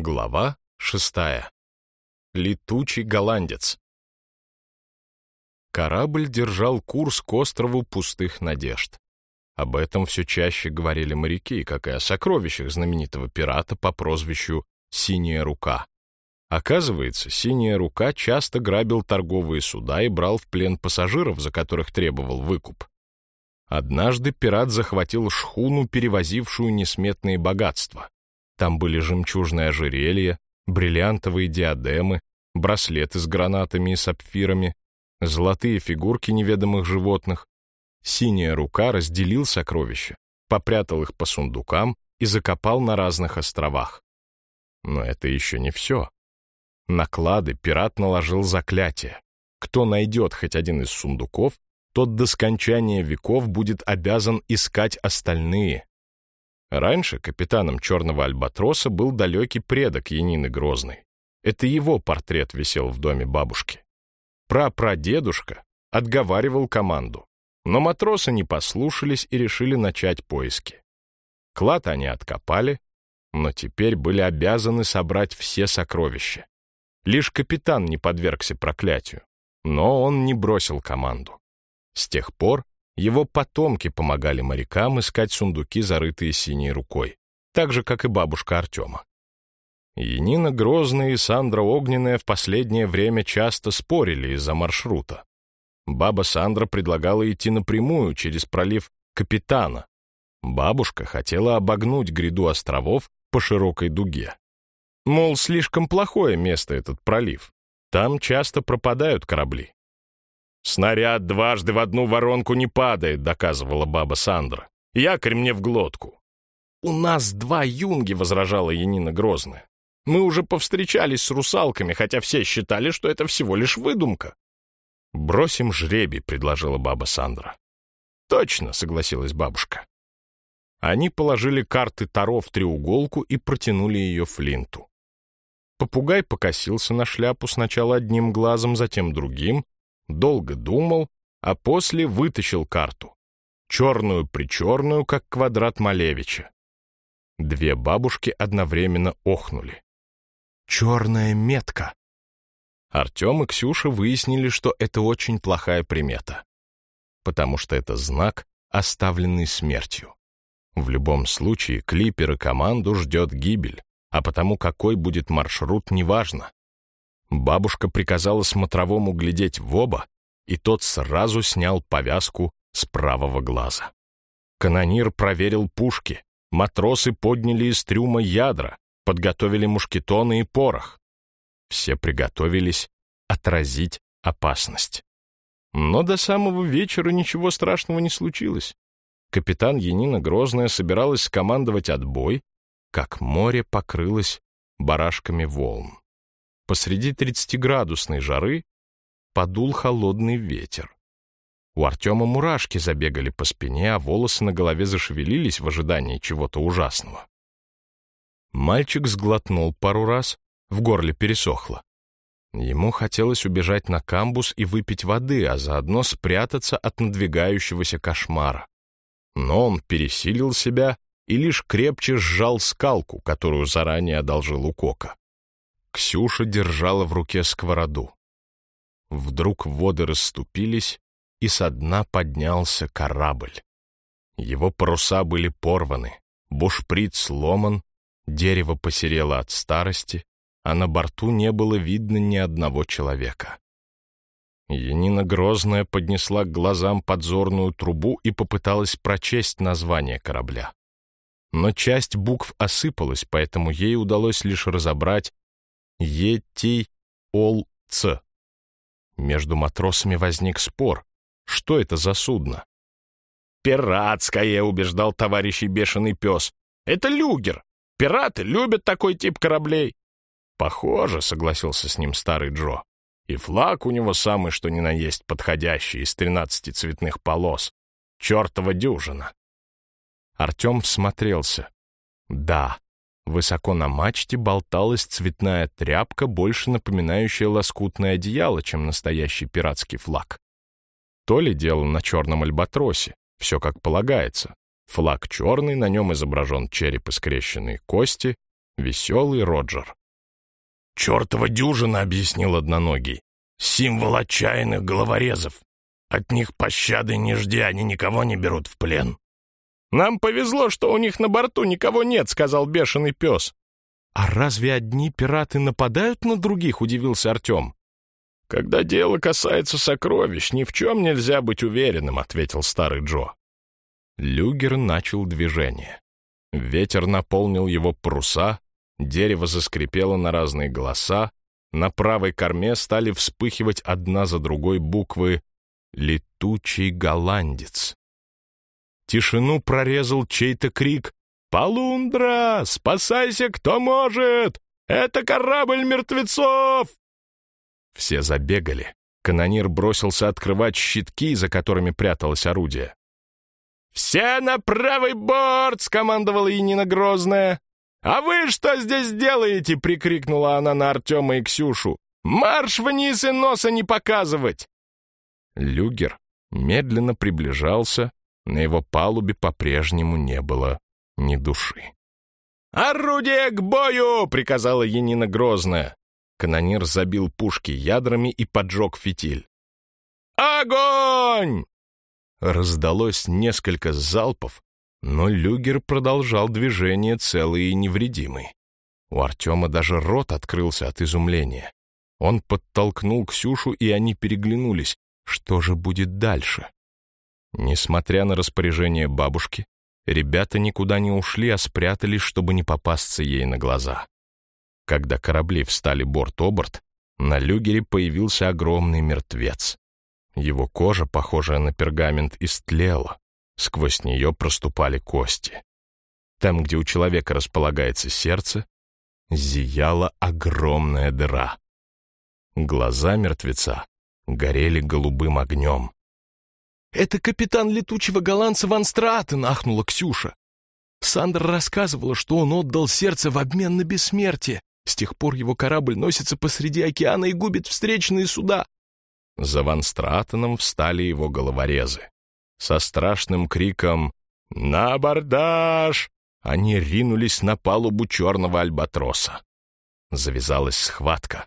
Глава шестая. Летучий голландец. Корабль держал курс к острову пустых надежд. Об этом все чаще говорили моряки, как и о сокровищах знаменитого пирата по прозвищу «Синяя рука». Оказывается, «Синяя рука» часто грабил торговые суда и брал в плен пассажиров, за которых требовал выкуп. Однажды пират захватил шхуну, перевозившую несметные богатства. Там были жемчужные ожерелья, бриллиантовые диадемы, браслеты с гранатами и сапфирами, золотые фигурки неведомых животных. Синяя рука разделил сокровища, попрятал их по сундукам и закопал на разных островах. Но это еще не все. На клады пират наложил заклятие. Кто найдет хоть один из сундуков, тот до скончания веков будет обязан искать остальные, Раньше капитаном черного альбатроса был далекий предок Янины Грозной. Это его портрет висел в доме бабушки. Прапрадедушка отговаривал команду, но матросы не послушались и решили начать поиски. Клад они откопали, но теперь были обязаны собрать все сокровища. Лишь капитан не подвергся проклятию, но он не бросил команду. С тех пор его потомки помогали морякам искать сундуки, зарытые синей рукой, так же, как и бабушка Артема. Янина Грозная и Сандра Огненная в последнее время часто спорили из-за маршрута. Баба Сандра предлагала идти напрямую через пролив Капитана. Бабушка хотела обогнуть гряду островов по широкой дуге. Мол, слишком плохое место этот пролив. Там часто пропадают корабли. «Снаряд дважды в одну воронку не падает», — доказывала баба Сандра. «Якорь мне в глотку». «У нас два юнги», — возражала Янина Грозная. «Мы уже повстречались с русалками, хотя все считали, что это всего лишь выдумка». «Бросим жребий», — предложила баба Сандра. «Точно», — согласилась бабушка. Они положили карты Таро в треуголку и протянули ее Флинту. Попугай покосился на шляпу сначала одним глазом, затем другим, долго думал, а после вытащил карту. Черную-причерную, как квадрат Малевича. Две бабушки одновременно охнули. «Черная метка!» Артем и Ксюша выяснили, что это очень плохая примета, потому что это знак, оставленный смертью. В любом случае, клипер команду ждет гибель, а потому какой будет маршрут, неважно. Бабушка приказала смотровому глядеть в оба, и тот сразу снял повязку с правого глаза. Канонир проверил пушки, матросы подняли из трюма ядра, подготовили мушкетоны и порох. Все приготовились отразить опасность. Но до самого вечера ничего страшного не случилось. Капитан Янина Грозная собиралась скомандовать отбой, как море покрылось барашками волн. Посреди 30-градусной жары подул холодный ветер. У Артема мурашки забегали по спине, а волосы на голове зашевелились в ожидании чего-то ужасного. Мальчик сглотнул пару раз, в горле пересохло. Ему хотелось убежать на камбус и выпить воды, а заодно спрятаться от надвигающегося кошмара. Но он пересилил себя и лишь крепче сжал скалку, которую заранее одолжил у Кока. Ксюша держала в руке сковороду. Вдруг воды расступились, и со дна поднялся корабль. Его паруса были порваны, бушприт сломан, дерево посерело от старости, а на борту не было видно ни одного человека. Янина Грозная поднесла к глазам подзорную трубу и попыталась прочесть название корабля. Но часть букв осыпалась, поэтому ей удалось лишь разобрать Ети-Ол-Ц. Между матросами возник спор. Что это за судно? «Пиратское», — убеждал товарищ бешеный пес. «Это люгер. Пираты любят такой тип кораблей». «Похоже», — согласился с ним старый Джо. «И флаг у него самый что ни на есть подходящий, из тринадцати цветных полос. Чертова дюжина». Артем всмотрелся. «Да, Высоко на мачте болталась цветная тряпка, больше напоминающая лоскутное одеяло, чем настоящий пиратский флаг. То ли дело на черном альбатросе, все как полагается. Флаг черный, на нем изображен череп и скрещенные кости, веселый Роджер. «Чертова дюжина», — объяснил одноногий. «Символ отчаянных головорезов. От них пощады не жди, они никого не берут в плен». «Нам повезло, что у них на борту никого нет», — сказал бешеный пес. «А разве одни пираты нападают на других?» — удивился Артем. «Когда дело касается сокровищ, ни в чем нельзя быть уверенным», — ответил старый Джо. Люгер начал движение. Ветер наполнил его паруса, дерево заскрипело на разные голоса, на правой корме стали вспыхивать одна за другой буквы «Летучий голландец». Тишину прорезал чей-то крик «Полундра! Спасайся, кто может! Это корабль мертвецов!» Все забегали. Канонир бросился открывать щитки, за которыми пряталось орудие. «Все на правый борт!» — скомандовала Янина Грозная. «А вы что здесь делаете?» — прикрикнула она на Артема и Ксюшу. «Марш вниз и носа не показывать!» Люгер медленно приближался, на его палубе по-прежнему не было ни души. «Орудие к бою!» — приказала Янина Грозная. Канонир забил пушки ядрами и поджег фитиль. «Огонь!» Раздалось несколько залпов, но Люгер продолжал движение целый и невредимый. У Артема даже рот открылся от изумления. Он подтолкнул Ксюшу, и они переглянулись. Что же будет дальше? Несмотря на распоряжение бабушки, ребята никуда не ушли, а спрятались, чтобы не попасться ей на глаза. Когда корабли встали борт-оборт, на люгере появился огромный мертвец. Его кожа, похожая на пергамент, истлела. Сквозь нее проступали кости. Там, где у человека располагается сердце, зияла огромная дыра. Глаза мертвеца горели голубым огнем. «Это капитан летучего голландца Ван Стратен!» — ахнула Ксюша. Сандра рассказывала, что он отдал сердце в обмен на бессмертие. С тех пор его корабль носится посреди океана и губит встречные суда. За Ван Стратеном встали его головорезы. Со страшным криком «На абордаж!» они ринулись на палубу черного альбатроса. Завязалась схватка.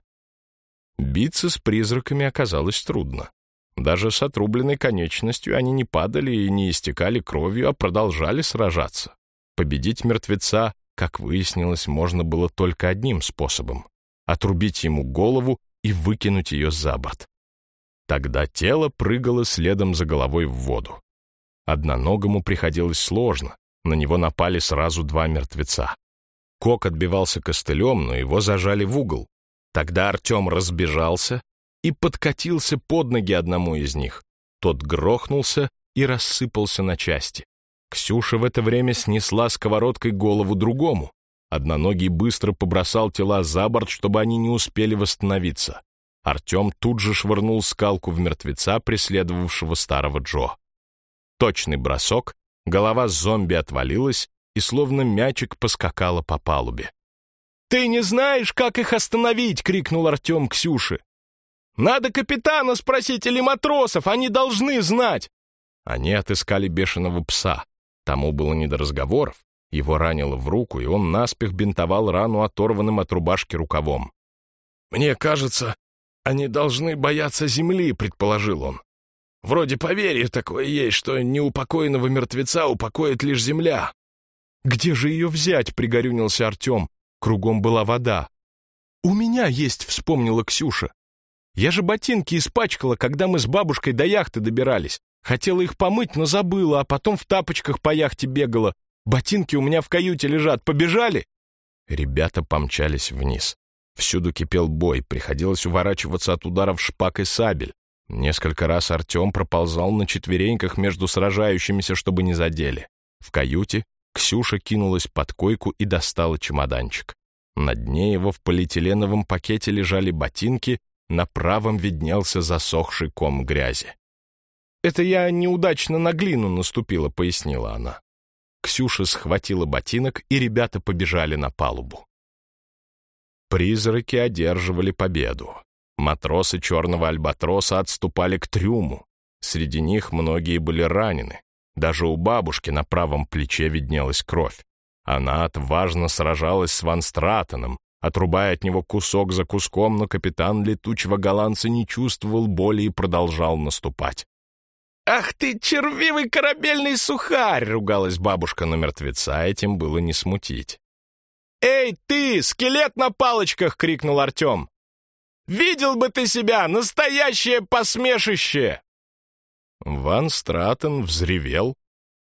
Биться с призраками оказалось трудно. Даже с отрубленной конечностью они не падали и не истекали кровью, а продолжали сражаться. Победить мертвеца, как выяснилось, можно было только одним способом — отрубить ему голову и выкинуть ее за борт. Тогда тело прыгало следом за головой в воду. Одноногому приходилось сложно, на него напали сразу два мертвеца. Кок отбивался костылем, но его зажали в угол. Тогда Артем разбежался и подкатился под ноги одному из них. Тот грохнулся и рассыпался на части. Ксюша в это время снесла сковородкой голову другому. Одноногий быстро побросал тела за борт, чтобы они не успели восстановиться. Артем тут же швырнул скалку в мертвеца, преследовавшего старого Джо. Точный бросок, голова зомби отвалилась и словно мячик поскакала по палубе. «Ты не знаешь, как их остановить!» — крикнул Артем Ксюше. «Надо капитана спросить или матросов, они должны знать!» Они отыскали бешеного пса. Тому было не до разговоров. Его ранило в руку, и он наспех бинтовал рану оторванным от рубашки рукавом. «Мне кажется, они должны бояться земли», — предположил он. «Вроде поверье такое есть, что неупокоенного мертвеца упокоит лишь земля». «Где же ее взять?» — пригорюнился Артем. Кругом была вода. «У меня есть», — вспомнила Ксюша. «Я же ботинки испачкала, когда мы с бабушкой до яхты добирались. Хотела их помыть, но забыла, а потом в тапочках по яхте бегала. Ботинки у меня в каюте лежат. Побежали?» Ребята помчались вниз. Всюду кипел бой, приходилось уворачиваться от ударов шпаг и сабель. Несколько раз Артем проползал на четвереньках между сражающимися, чтобы не задели. В каюте Ксюша кинулась под койку и достала чемоданчик. На дне его в полиэтиленовом пакете лежали ботинки, на правом виднелся засохший ком грязи. «Это я неудачно на глину наступила», — пояснила она. Ксюша схватила ботинок, и ребята побежали на палубу. Призраки одерживали победу. Матросы черного альбатроса отступали к трюму. Среди них многие были ранены. Даже у бабушки на правом плече виднелась кровь. Она отважно сражалась с Ван Стратеном, отрубая от него кусок за куском, но капитан летучего голландца не чувствовал боли и продолжал наступать. «Ах ты, червивый корабельный сухарь!» — ругалась бабушка на мертвеца, этим было не смутить. «Эй, ты, скелет на палочках!» — крикнул Артем. «Видел бы ты себя, настоящее посмешище!» Ван Стратен взревел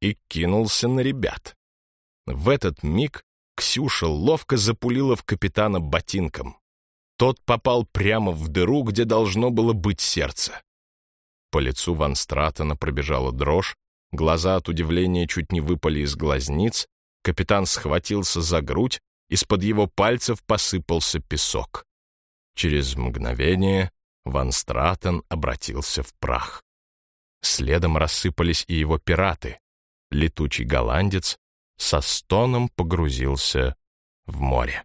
и кинулся на ребят. В этот миг Ксюша ловко запулила в капитана ботинком. Тот попал прямо в дыру, где должно было быть сердце. По лицу Ван Стратена пробежала дрожь, глаза от удивления чуть не выпали из глазниц, капитан схватился за грудь, из-под его пальцев посыпался песок. Через мгновение Ван Стратен обратился в прах. Следом рассыпались и его пираты. Летучий голландец со стоном погрузился в море.